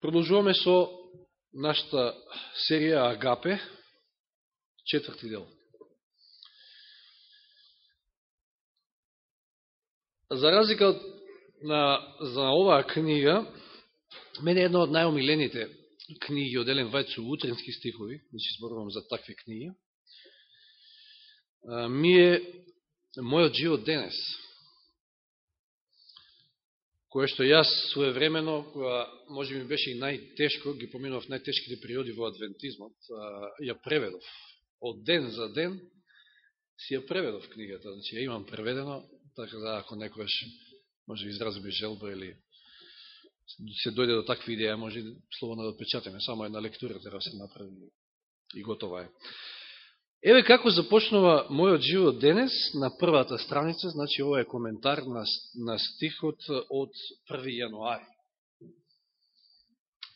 Продолжуваме со нашата серија Агапе, четврти дел. За разлика на, за оваа книга, мене е една од најомилените книги од Елен Вајд со утренски стихови, значи зборувам за такви книги, ми е мојот живот денес кое што јас своевремено, кога може ми беше и најтешко, ги поминував најтешките периоди во адвентизмот, ја преведов. Од ден за ден си ја преведов книгата. Значи, ја имам преведено, така да ако некојаш може би желба или се дојде до такви идеја, може словно да отпечатаме. Само една лектура треба да се направи и готова е. Еве како започнува мојот живот денес на првата страница, значи ова е коментар на, на стихот од 1. јануари.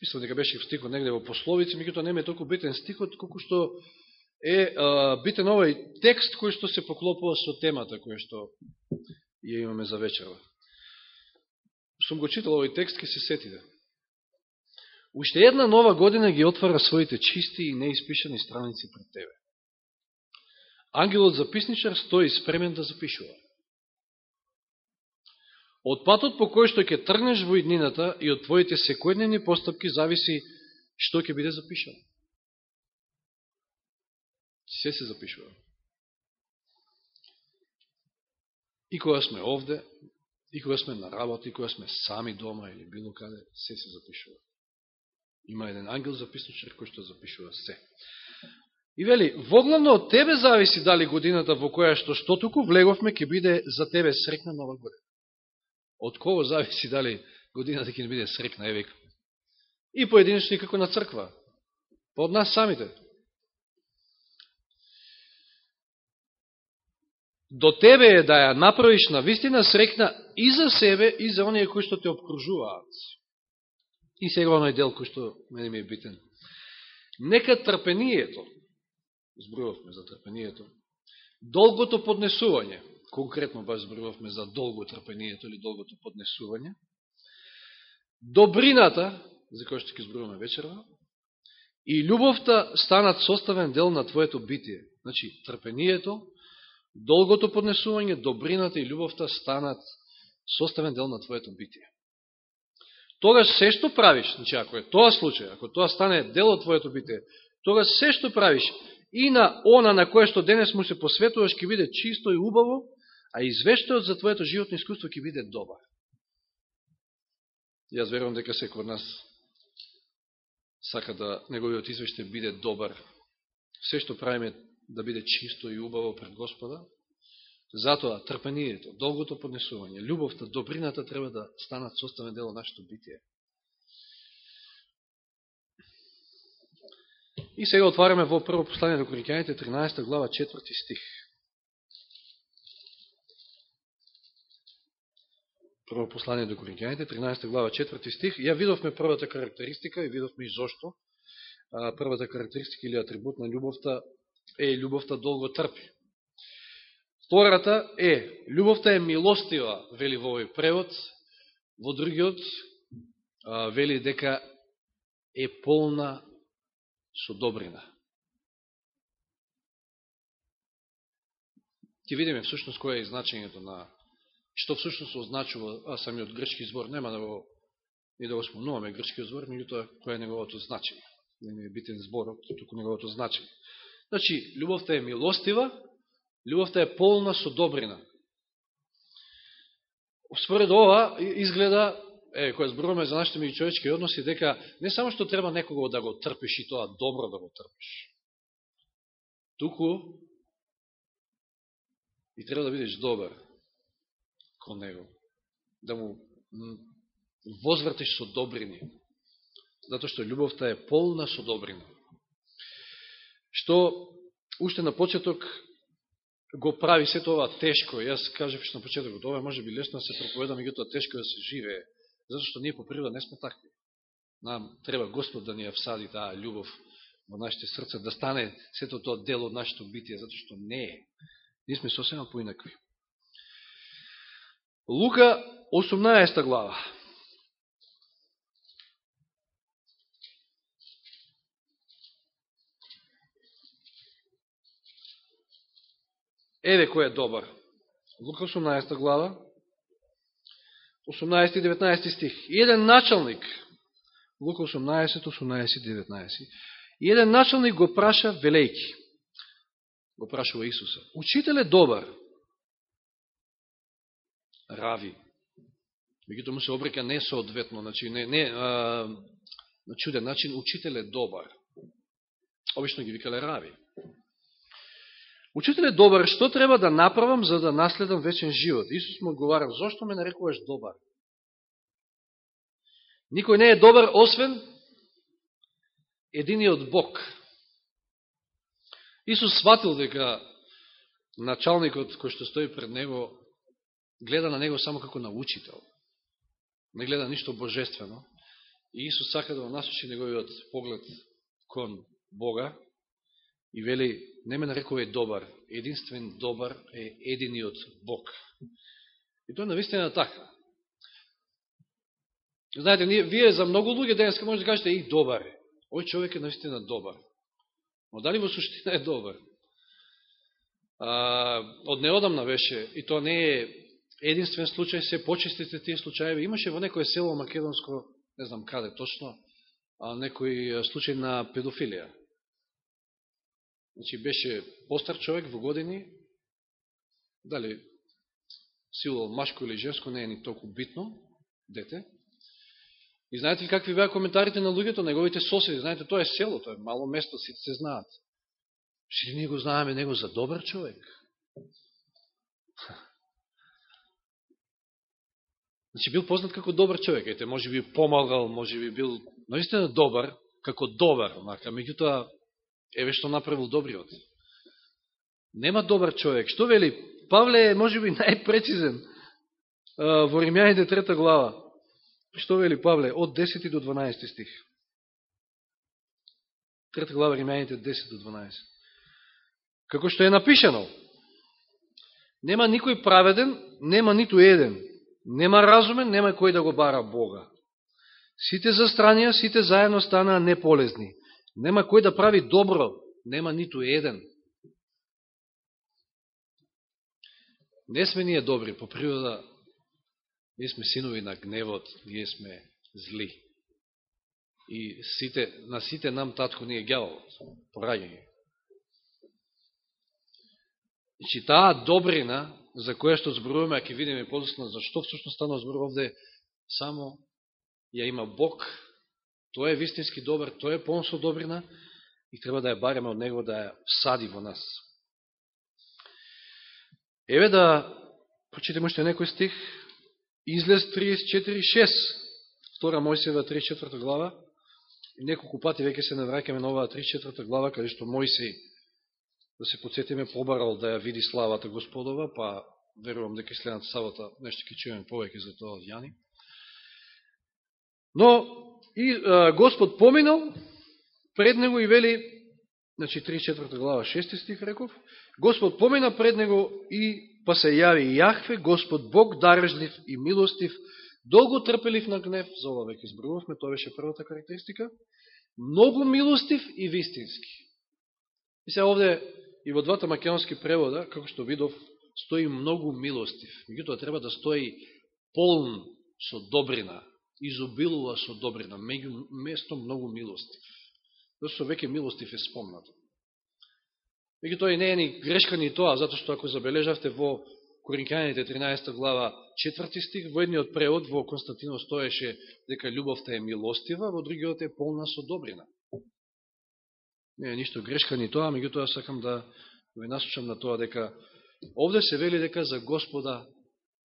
Мислам дека беше стихот негде во пословици, меѓуто не е толку битен стихот, колку што е а, битен овој текст кој што се поклопува со темата која што ја имаме за вечерва. Сум го читал овој текст, ке се сетиде. Уште една нова година ги отвара своите чисти и неиспишани страници пред тебе. Ангелот записничар стои спремен да запишува. Од патот по кој што ќе тргнеш во иднината и од твоите секојдневни постапки зависи што ќе биде запишано. Се се запишува. И кога сме овде, и кога сме на работа, и кога сме сами дома или било каде, се се запишува. Има еден ангел записничар кој што запишува се. И вели, воглавно од тебе зависи дали годината во која што што туку влеговме ќе биде за тебе срекна нова година. Од кого зависи дали годината ќе не биде срекна, евек. И поединично и како на црква. Па од нас самите. До тебе е да ја направиш на вистина срекна и за себе и за оние кои што те обкружуваат. И сега оној дел кој што мене ми е битен. Нека трпението, зборувавме за трпението, долгото поднесување, конкретно баш зборувавме за долго трпението или долгото поднесување, добрината, за која што ќе зборуваме вечерва, и љубовта станат составен дел на твоето битие. Значи, трпението, долгото поднесување, добрината и љубовта станат составен дел на твоето битие. Тогаш се што правиш, значи ако е тоа случај, ако тоа стане дел од твоето битие, тогаш се што правиш и на она на кое што денес му се посветуваш ќе биде чисто и убаво, а извештајот за твоето животно искуство ќе биде добар. Јас верувам дека секој од нас сака да неговиот извештај биде добар. Се што правиме да биде чисто и убаво пред Господа. Затоа трпението, долгото поднесување, љубовта, добрината треба да станат составен дел од нашето битие. И сега отвараме во прво послание до Коринќаните, 13 глава, 4 стих. Прво послание до Коринќаните, 13 глава, 4 стих. Ја видовме првата карактеристика и видовме и зошто. Првата карактеристика или атрибут на љубовта е љубовта долго трпи. Втората е, љубовта е милостива, вели во овој превод, во другиот вели дека е полна со добрина. Ке видиме всушност кој е значењето на што всушност означува а самиот грчки збор, нема да го и да го спомнуваме грчкиот збор, меѓутоа кој е неговото значење. Не е битен зборот, туку неговото значење. Значи, љубовта е милостива, љубовта е полна со добрина. Според ова изгледа е, која зборуваме за нашите меѓучовечки односи, дека не само што треба некого да го трпиш и тоа добро да го трпиш, туку и треба да бидеш добар кон него, да му возвртиш со добрини, затоа што љубовта е полна со добрина. Што уште на почеток го прави сето ова тешко. Јас кажев што на почетокот, ова може би лесно да се проповеда, меѓутоа тешко да се живее Зато што ние по природа не сме такви. Нам треба Господ да ни ја всади таа љубов во нашите срца, да стане сето тоа дел од нашето битие, затоа што не е. Ние сме сосема поинакви. Лука 18 глава. Еве кој е добар. Лука 18 глава. 18 и 19 стих. И еден началник, Лука 18, 18 и 19, и еден началник го праша велејки. Го прашува Исуса. Учител е добар. Рави. Меѓуто му се обрека не соодветно, значи не, не а, на чуден начин, учител е добар. Обично ги викале рави. Учителе добар, што треба да направам за да наследам вечен живот? Исус му одговарал, зошто ме нарекуваш добар? Никој не е добар, освен единиот Бог. Исус сватил дека началникот кој што стои пред него гледа на него само како на учител. Не гледа ништо божествено. И Исус сака да го насочи неговиот поглед кон Бога и вели, не ме нарекува добар, единствен добар е единиот Бог. И тоа наистина така. Знаете, вие за многу луѓе денеска може да кажете и добар е. Ој човек е наистина добар. Но дали во суштина е добар? А, од неодамна беше, и тоа не е единствен случај, се почистите тие случаеви. Имаше во некој село македонско, не знам каде точно, а некој случај на педофилија. Значи, беше постар човек во години, дали сило машко или женско, не е ни толку битно, дете. И знаете ли какви беа коментарите на луѓето, неговите соседи? Знаете, тоа е село, тоа е мало место, сите се знаат. Ще ние го знаеме него за добар човек? Значи, бил познат како добар човек. Ете, може би помагал, може би бил наистина добар, како добар, мака, меѓутоа Еве што направил добриот. Нема добар човек. Што вели? Павле е, може би, најпрецизен во Римјаните трета глава. Што вели Павле? Од 10 до 12 стих. Трета глава Римјаните 10 до 12. Како што е напишано, нема никој праведен, нема ниту еден. Нема разумен, нема кој да го бара Бога. Сите застранија, сите заедно станаа неполезни. Нема кој да прави добро, нема ниту еден. Не сме ние добри, по природа ние сме синови на гневот, ние сме зли. И сите, на сите нам татко ние гјаволот, пораѓање. Значи, таа добрина, за која што зборуваме, а ќе видиме подосно, за што всушност стана зборува овде, само ја има Бог, Тој е вистински добар, тој е полн со добрина и треба да ја бареме од него да ја сади во нас. Еве да прочитаме уште некој стих. Излез 34.6, втора Мојсева 34 глава. И неколку пати веќе се навраќаме на оваа 34 глава, каде што Мојсеј, да се подсетиме, побарал да ја види славата Господова, па верувам дека следната савата нешто ќе чуеме повеќе за тоа од Јани. Но И а, Господ поминал пред него и вели, значи 34 глава 6 стих реков, Господ помина пред него и па се јави Јахве, Господ Бог, дарежлив и милостив, долго трпелив на гнев, за ова веќе избрувавме, тоа беше првата карактеристика, многу милостив и вистински. И се овде и во двата македонски превода, како што видов, стои многу милостив. Меѓутоа треба да стои полн со добрина, изобилува со добрина, меѓу место многу милостив. Зашто веќе милостив е спомнато. Меѓу тоа и не е ни грешка ни тоа, затоа што ако забележавте во Коринканите 13 глава 4 стих, во едниот превод во Константинов стоеше дека љубовта е милостива, во другиот е полна со добрина. Не е ништо грешка ни тоа, меѓу тоа сакам да ве насочам на тоа дека овде се вели дека за Господа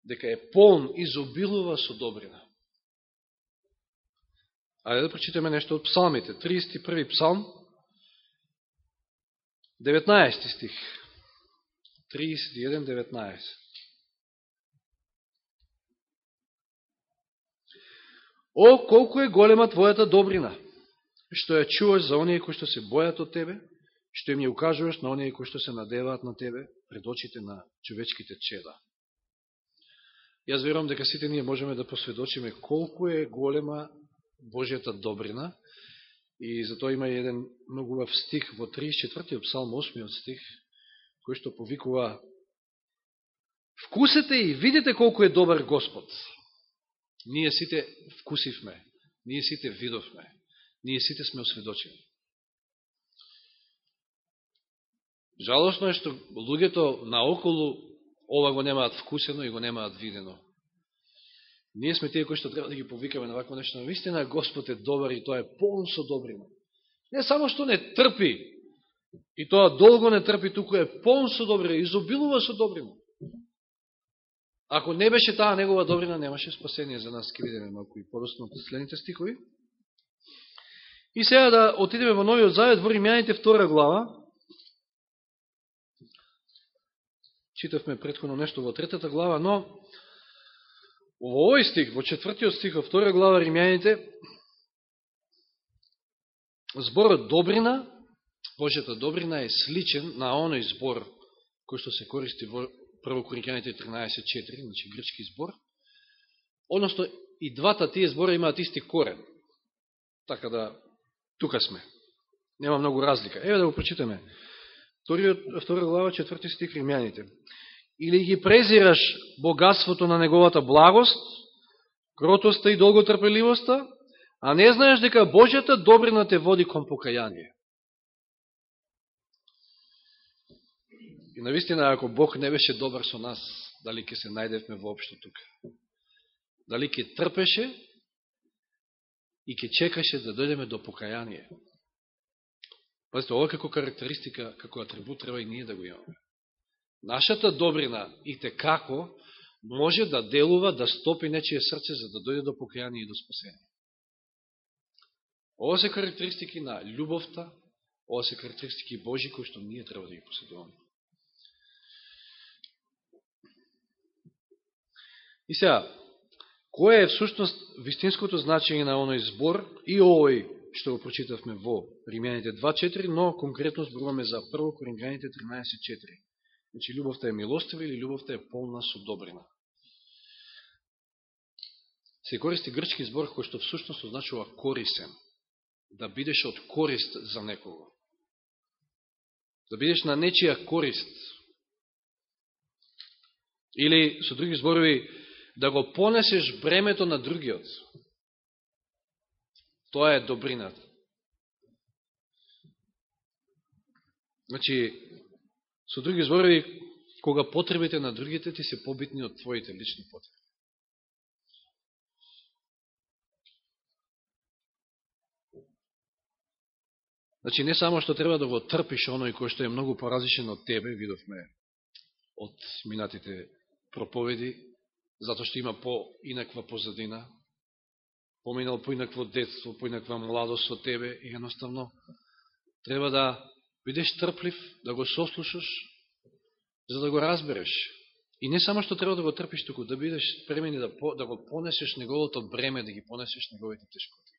дека е полн, изобилува со добрина. Ајде да прочитаме нешто од псалмите. 31. псалм, 19 стих. 31:19. О, колку е голема Твојата добрина, што ја чуваш за оние кои што се бојат од Тебе, што им ја укажуваш на оние кои што се надеваат на Тебе пред очите на човечките чеда. Јас верувам дека сите ние можеме да посведочиме колку е голема Божијата добрина. И затоа има еден многу убав стих во 34 псалм 8 стих, кој што повикува Вкусете и видите колку е добар Господ. Ние сите вкусивме, ние сите видовме, ние сите сме осведочени. Жалосно е што луѓето наоколу ова го немаат вкусено и го немаат видено. Ние сме тие кои што треба да ги повикаме на вакво нешто. Вистина Господ е добар и тоа е полн со добрина. Не само што не трпи, и тоа долго не трпи, туку е полн со добрина, изобилува со добрина. Ако не беше таа негова добрина, немаше спасение за нас, ке видиме малко и подосно од следните стихови. И сега да отидеме во Новиот Завет, во Римјаните втора глава. Читавме предходно нешто во третата глава, но во овој стих, во четвртиот стих, во втора глава Римјаните, зборот добрина, Божјата добрина е сличен на оној збор кој што се користи во Прво Коринќаните 13.4, значи грчки збор, односно и двата тие збора имаат исти корен. Така да, тука сме. Нема многу разлика. Еве да го прочитаме. Втора глава, четврти стих Римјаните. Или ги презираш богатството на неговата благост, кротоста и долготрпеливоста, а не знаеш дека Божјата добрина те води кон покаяние. И навистина, ако Бог не беше добар со нас, дали ќе се најдевме воопшто тука? Дали ќе трпеше и ќе чекаше да дојдеме до покаяние? Пазите, ова како карактеристика, како атрибут треба и ние да го имаме. Нашата добрина и те како може да делува, да стопи нечие срце за да дојде до покаяние и до спасение. Ова се карактеристики на љубовта, ова се карактеристики Божи кои што ние треба да ги поседуваме. И сега, кое е всушност вистинското значење на оној збор и овој што го прочитавме во Римјаните 2.4, но конкретно зборуваме за 1 Коринјаните 13.4. Значи, љубовта е милостива или љубовта е полна со добрина. Се користи грчки збор кој што всушност означува корисен. Да бидеш од корист за некого. Да бидеш на нечија корист. Или, со други зборови, да го понесеш бремето на другиот. Тоа е добрината. Значи, со други зборови, кога потребите на другите ти се побитни од твоите лични потреби. Значи, не само што треба да го трпиш оној кој што е многу поразишен од тебе, видовме од минатите проповеди, затоа што има поинаква позадина, поминал поинакво детство, поинаква младост со тебе и едноставно треба да бидеш трплив, да го сослушаш, за да го разбереш. И не само што треба да го трпиш, туку да бидеш премени да, да го понесеш неговото бреме, да ги понесеш неговите тешкоти.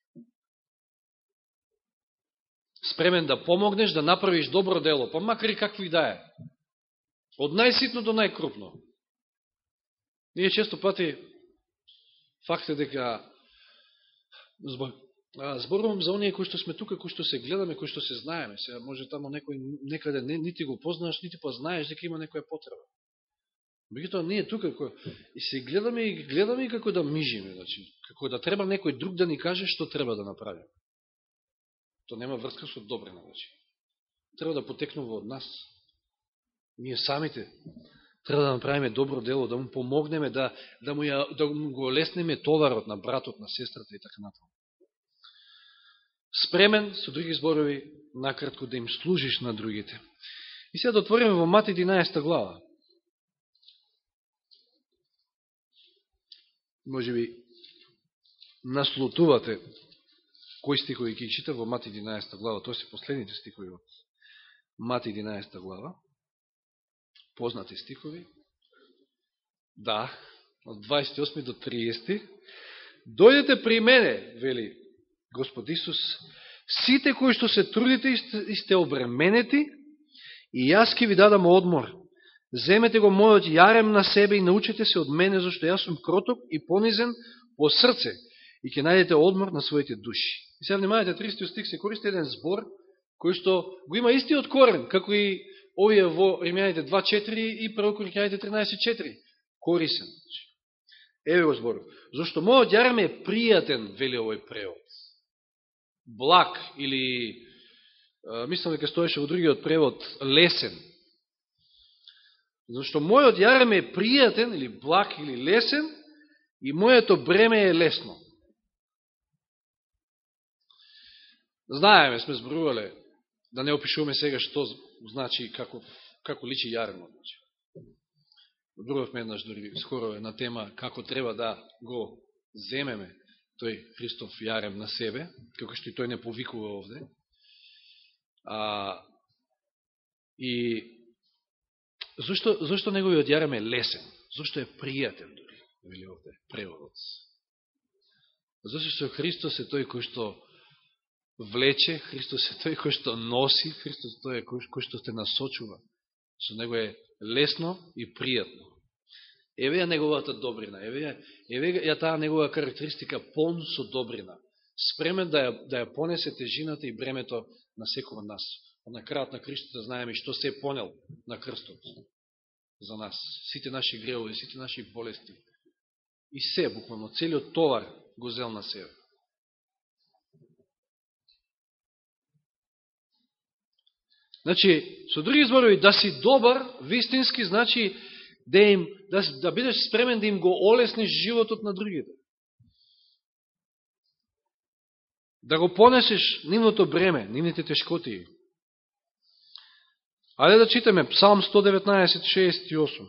Спремен да помогнеш, да направиш добро дело, па макар и какви да е. Од најситно до најкрупно. Ние често пати факт е дека зборувам за оние кои што сме тука, кои што се гледаме, кои што се знаеме. Сега може тамо некој некаде не, нити го познаваш, нити па знаеш дека има некоја потреба. Меѓутоа ние тука кој, и се гледаме и гледаме и како да мижиме, значи, како да треба некој друг да ни каже што треба да направиме. Тоа нема врска со добрина, значи. Треба да потекнува од нас. Ние самите треба да направиме добро дело, да му помогнеме, да, да, му, ја, да му го леснеме товарот на братот, на сестрата и така натаму. Спремен, со други зборови, накратко да им служиш на другите. И сега да отвориме во Мат 11 глава. Може би наслутувате кои стихови ќе чита во Мат 11 глава. Тоа се последните стихови од Мат 11 глава познати стихови. Да, од 28 до 30. Дојдете при мене, вели Господ Исус, сите кои што се трудите и сте обременети, и јас ке ви дадам одмор. Земете го мојот јарем на себе и научете се од мене, зашто јас сум кроток и понизен по срце и ќе најдете одмор на своите души. И сега внимавате, 30 стих се користи еден збор, кој што го има истиот корен, како и овие во Римјаните 2.4 и 1 Коринќаните 13.4. корисен. Еве го зборов. Зошто мојот Јарем е пријатен, вели овој превод. Благ или, мислам дека стоеше во другиот превод, лесен. Зашто мојот јарем е пријатен, или благ, или лесен, и моето бреме е лесно. Знаеме, сме зборувале, да не опишуваме сега што значи, како, како личи јаремот. Зборувавме еднаш дори скоро на тема како треба да го земеме тој Христов јарем на себе, како што и тој не повикува овде. А, и зашто, зашто неговиот јарем е лесен? Зашто е пријатен дори, вели овде, преводот. Зашто што Христос е тој кој што влече, Христос е тој кој што носи, Христос е тој кој што те насочува. Со него е лесно и пријатно. Еве ја неговата добрина, еве ја, еве ја таа негова карактеристика полн со добрина. Спремен да ја, да ја понесе тежината и бремето на секој од нас. На крајот на Христото да знаеме што се е понел на крстот за нас. Сите наши греови, сите наши болести. И се, буквално, целиот товар го зел на себе. Значи, со други зборови, да си добар, вистински, значи да, им, да, да бидеш спремен да им го олесниш животот на другите. Да го понесеш нивното бреме, нивните тешкотии. Але да читаме Псалм 119, 6 и 8.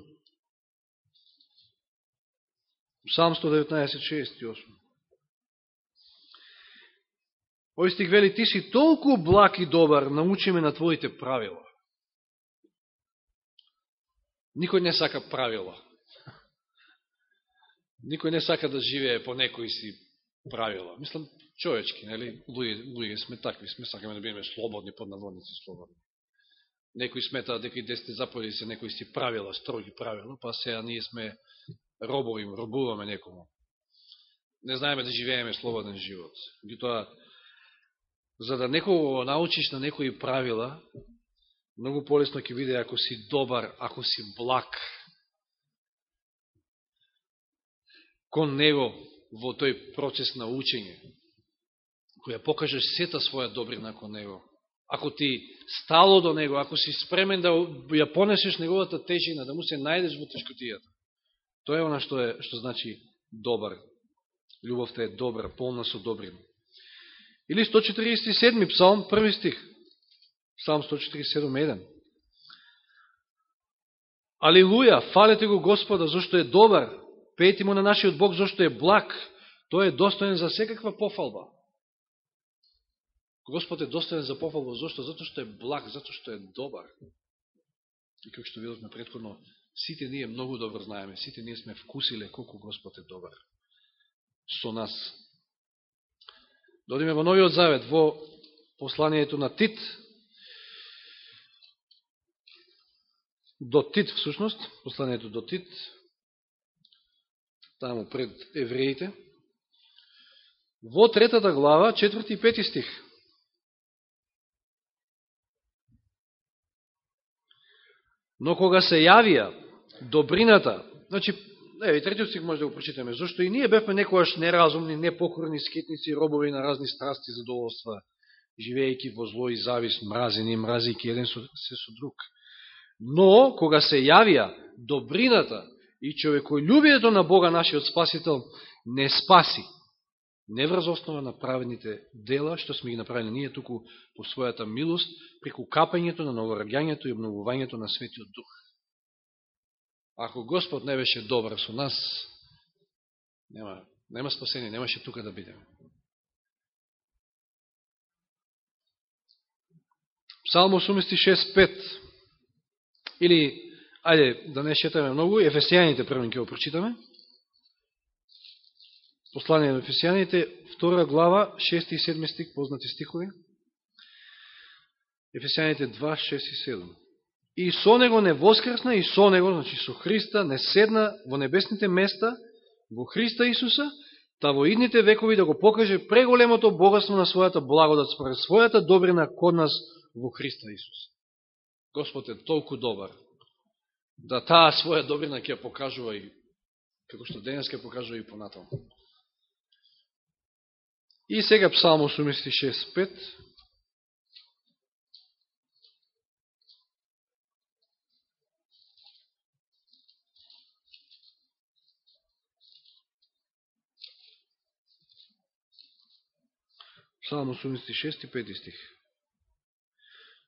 Псалм 119, 6 и 8. Ој стих вели, ти си толку благ и добар, научи ме на твоите правила. Никој не сака правила. Никој не сака да живее по некои си правила. Мислам, човечки, нели? Луѓе, луѓе сме такви, сме сакаме да бидеме слободни, под наводници слободни. Некои сметаат дека и десете заповеди се некои си правила, строги правила, па сега ние сме робови, робуваме некому. Не знаеме да живееме слободен живот. Тоа за да некого научиш на некои правила, многу полесно ќе биде ако си добар, ако си благ кон него во тој процес на учење, која покажеш сета своја добрина кон него. Ако ти стало до него, ако си спремен да ја понесеш неговата тежина, да му се најдеш во тешкотијата. Тоа е она што, е, што значи добар. Љубовта е добра, полна со добрина. Или 147 псалм, први стих. Псалм 147.1. Алилуја, фалете го Господа, зашто е добар, пејте му на нашиот Бог, зашто е благ, тој е достоен за секаква пофалба. Господ е достоен за пофалба, зашто? Зато што е благ, зато што е добар. И како што видовме предходно, сите ние многу добро знаеме, сите ние сме вкусиле колку Господ е добар со нас. Да Додиме во Новиот Завет, во посланието на Тит, до Тит, всушност, посланието до Тит, таму пред евреите, во третата глава, четврти и пети стих. Но кога се јавија добрината, значи Еве, третиот стих може да го прочитаме. Зошто и ние бевме некојаш неразумни, непокорни, скитници, робови на разни страсти и задоволства, живејќи во зло и завис, мразени, мразики еден со, се со друг. Но, кога се јавија добрината и човеколюбието на Бога, нашиот Спасител, не спаси, не врз основа на праведните дела, што сме ги направили ние туку по својата милост, преку капањето на новораѓањето и обновувањето на Светиот Дух. Ако Господ не беше добар со нас, нема, нема спасение, немаше тука да бидеме. Псалм 86.5 Или, ајде, да не шетаме многу, Ефесијаните првен ќе го прочитаме. Послание на Ефесијаните, втора глава, 6 и 7 стик, познати стихови. Ефесијаните 2, 6 и 7 и со него не воскресна, и со него, значи со Христа, не седна во небесните места, во Христа Исуса, та во идните векови да го покаже преголемото богатство на својата благодат, според својата добрина код нас во Христа Исуса. Господ е толку добар, да таа своја добрина ќе покажува и како што денес ќе покажува и понатаму. И сега Псалм 86.5. Псалм 86.5 стих.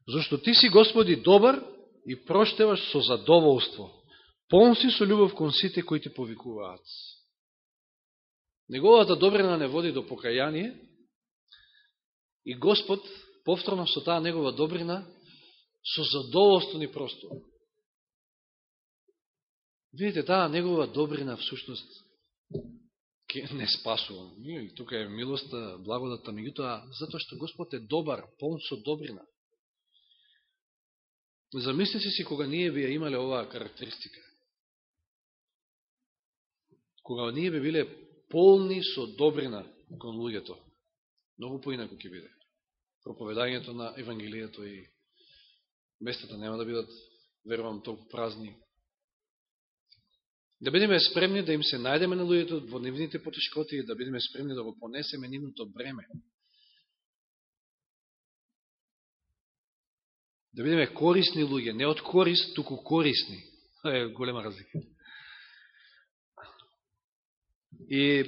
Зашто ти си, Господи, добар и проштеваш со задоволство. Полн си со љубов кон сите кои те повикуваат. Неговата добрина не води до покаяние и Господ, повторно со таа негова добрина, со задоволство ни просто. Видите, таа негова добрина всушност не спасува. Тука е милоста, благодата, меѓутоа, затоа што Господ е добар, полн со добрина. Замислите си кога ние би ја имале оваа карактеристика. Кога ние би биле полни со добрина кон луѓето, многу поинако ќе биде. Проповедањето на Евангелието и местата нема да бидат, верувам, толку празни. Да бидеме спремни да им се најдеме на луѓето во нивните потешкоти и да бидеме спремни да го понесеме нивното бреме. Да бидеме корисни луѓе, не од корист, туку корисни. Е голема разлика. И,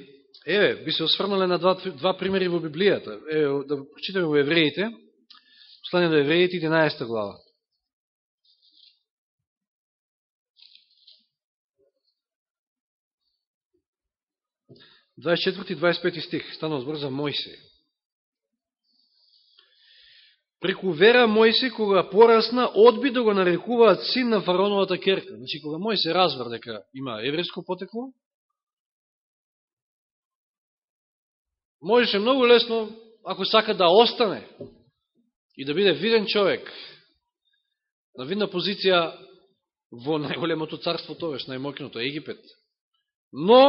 еве, би се осврнале на два, два примери во Библијата. Еве, да прочитаме во Евреите, послание до Евреите, 11 глава. Двајст четврти и 25 стих, станува збор за Мојсеј. Преку вера Мојси, кога порасна, одби да го нарекуваат син на фароновата керка. Значи, кога Мојси развар дека има еврејско потекло, можеше многу лесно, ако сака да остане и да биде виден човек, на видна позиција во најголемото царство тоа, најмокното Египет. Но,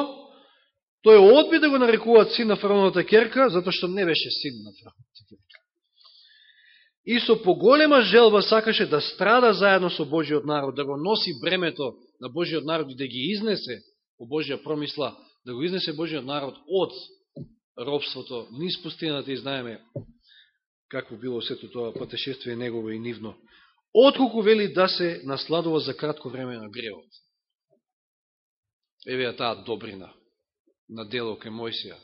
тој одби да го нарекуваат син на фароновата керка, затоа што не беше син на фароновата керка и со поголема желба сакаше да страда заедно со Божиот народ, да го носи бремето на Божиот народ и да ги изнесе по Божија промисла, да го изнесе Божиот народ од робството, низ пустината и знаеме какво било сето тоа патешествие негово и нивно. Отколку вели да се насладува за кратко време на гревот. Еве таа добрина на дело ке Мојсија.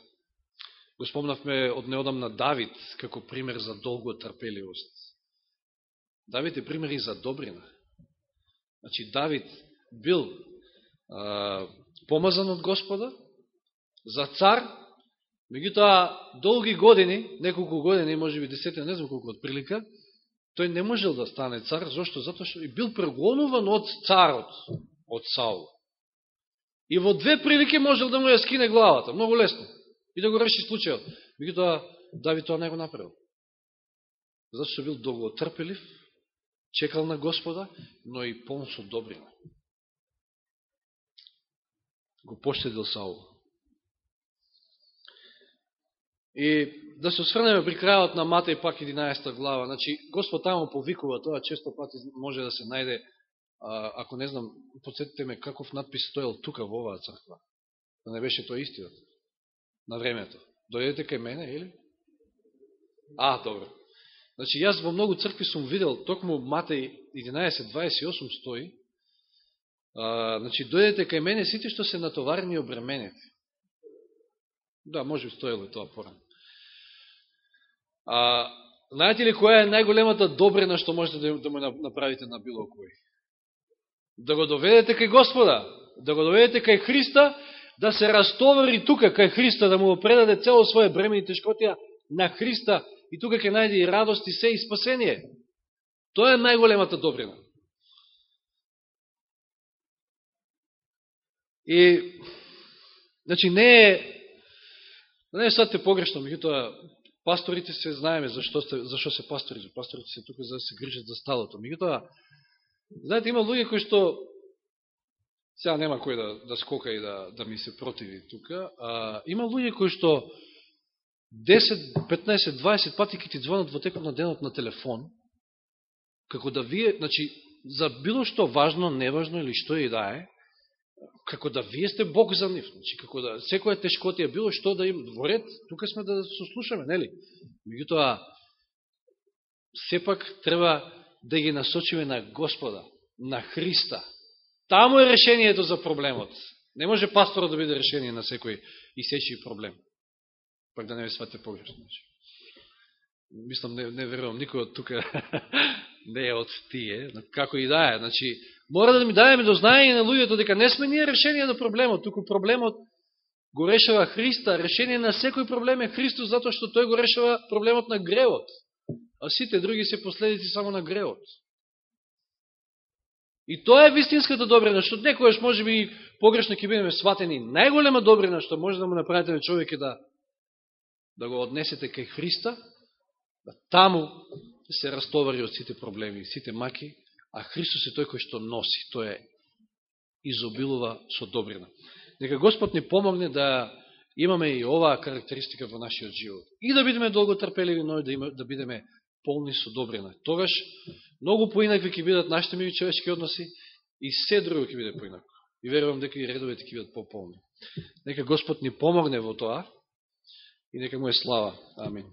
Го спомнавме од неодамна Давид како пример за долго трпеливост. Давид е пример и за добрина. Значи, Давид бил а, помазан од Господа за цар, меѓутоа долги години, неколку години, може би десетина, не знам колку од прилика, тој не можел да стане цар, зашто? Затоа што бил прегонуван од царот, од Саул. И во две прилики можел да му ја скине главата, многу лесно и да го реши случајот. Меѓутоа, Давид тоа не го направил. Зато што бил долготрпелив, чекал на Господа, но и полно со добрина. Го поштедил Саул. И да се осврнеме при крајот на Матеј пак 11 глава, значи Господ таму повикува, тоа често пати може да се најде, ако не знам, подсетите ме каков надпис стоел тука во оваа црква. Да не беше тоа истината на времето. Дојдете кај мене, или? А, добро. Значи, јас во многу цркви сум видел, токму Матеј 11.28 стои, а, значи, дојдете кај мене сите што се натоварени и обременете. Да, може стоело тоа порано. А, знаете ли која е најголемата добрина што можете да, да му направите на било кој? Да го доведете кај Господа, да го доведете кај Христа да се растовари тука кај Христа, да му го предаде цело своје бреме и тешкотија на Христа и тука ќе најде и радост и се и спасение. Тоа е најголемата добрина. И, значи, не е, не е сад те погрешно, меѓутоа, пасторите се знаеме зашто, сте, зашто се пастори, пасторите се тука за да се грижат за стадото. Меѓутоа, знаете, има луѓе кои што Сега нема кој да, да скока и да, да ми се противи тука. А, има луѓе кои што 10, 15, 20 пати ки ти звонат во текот на денот на телефон, како да вие, значи, за било што важно, неважно или што и да е, како да вие сте Бог за нив, значи, како да секоја тешкотија било што да им дворет, тука сме да сослушаме, нели? Меѓутоа, сепак треба да ги насочиме на Господа, на Христа. Таму е решението за проблемот. Не може пасторот да биде решение на секој и сечи проблем. Пак да не ве свате погрешно. Значи. Мислам, не, не верувам, никој од тука не е од тие, како и да е. Значи, мора да ми даеме до знаење на луѓето дека не сме ние решение на проблемот, туку проблемот го решава Христа, решение на секој проблем е Христос, затоа што тој го решава проблемот на гревот а сите други се последици само на гревот. И тоа е вистинската добрина, што некојаш може би погрешно ќе бидеме сватени. Најголема добрина што може да му направите на човек е да, да го однесете кај Христа, да таму се растовари од сите проблеми, сите маки, а Христос е тој кој што носи, тој е изобилува со добрина. Нека Господ ни помогне да имаме и оваа карактеристика во нашиот живот. И да бидеме долго трпеливи, но и да, има, да бидеме полни со добрина. Тогаш многу поинакви ќе бидат нашите меѓу човечки односи и се друго ќе биде поинако. И верувам дека и редовете ќе бидат пополни. Нека Господ ни помогне во тоа и нека му е слава. Амин.